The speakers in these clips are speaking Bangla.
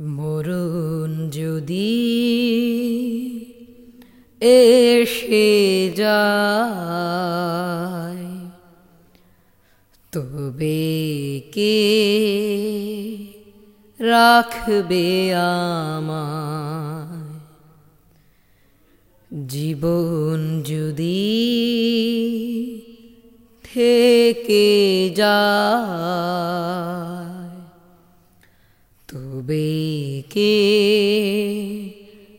মরুন যদি এসে যায় তবে কে রাখবে আমায়? জীবন যদি থেকে যায় তবে কে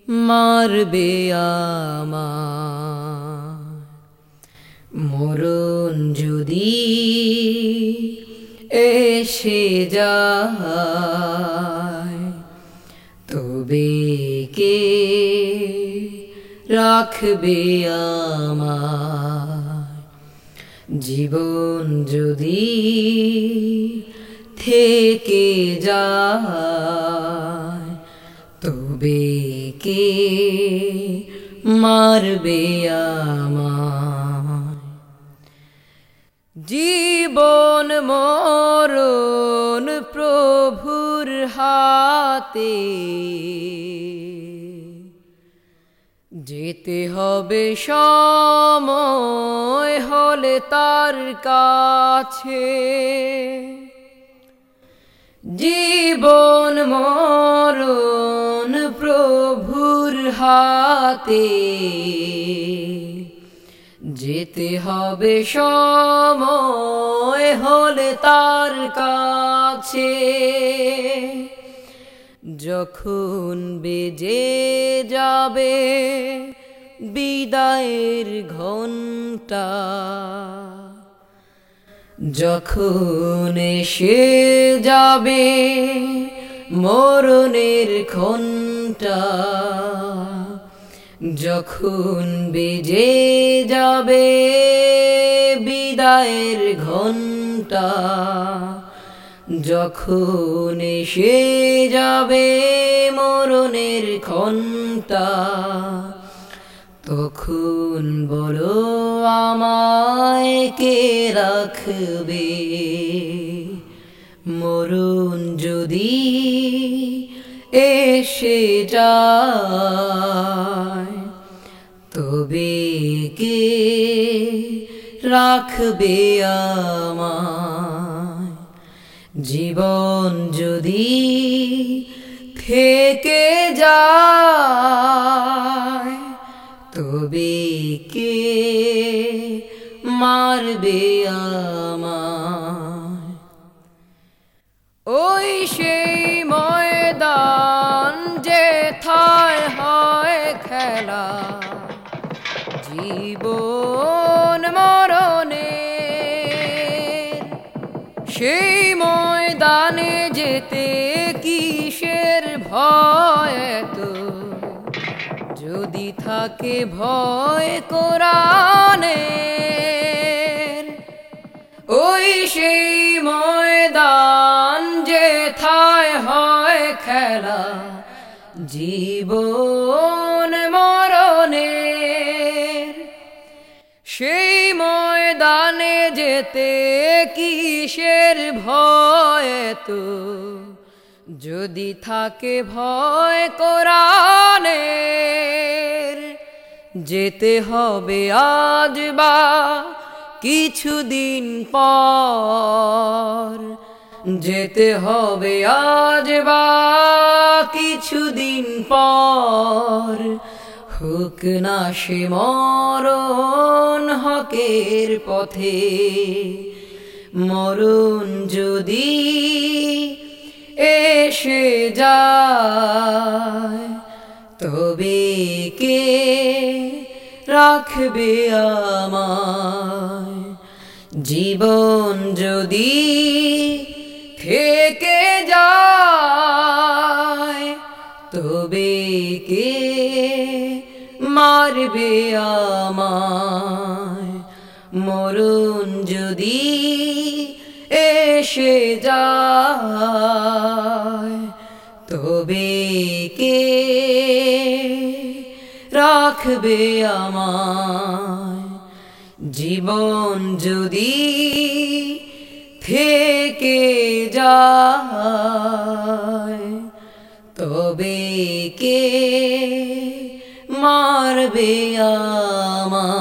মারবে আমায়? মরণ যদি এসে যায় তবে কে রাখবে আমায়? জীবন যদি থেকে যায়, তবে কে মারবে আমায়? জীবন মরণ প্রভুর হাতে, যেতে হবে সময় হলে তার কাছে। জীবন মরণ প্রভুর হাতে। যেতে হবে সময় হলে তার কাছে। যখন বেজে যাবে বিদায়ের ঘণ্টা যখন এসে যাবে মরণের ঘণ্টা যখন বেজে যাবে বিদায়ের ঘণ্টা যখন এসে যাবে মরণের ঘণ্টা তখন বলো কে রাখবে। মরণ যদি এসে যায়, তবে কে রাখবে আমায়? জীবন যদি থেকে যায়, তবে কে মারবে আমায় ওই সেই ময়দান যে থায় হয় খেলা, জীবন মরণে সেই ময়দানে যেতে কিসের ভয় যদি থাকে ভয় কোরআনে ওই সেই ময়দান যে থায় হয় খেলা, জীবন মরণের। সেই ময়দানে যেতে কিসের ভয় তো যদি থাকে ভয় কোরআনের, যেতে হবে আজ বা কিছুদিন পর। যেতে হবে আজ বা কিছুদিন পর। হুক না সে মরণ হকের পথে, মরণ যদি এসে যায়। তবে কে রাখবে আমায়? জীবন যদি থেকে যায়, তবে কে মারবে আমায়? মরণ যদি এসে যায় তবে কে রাখবে আমায়? জীবন যদি থেকে যায় তবে কে মারবে আমায়?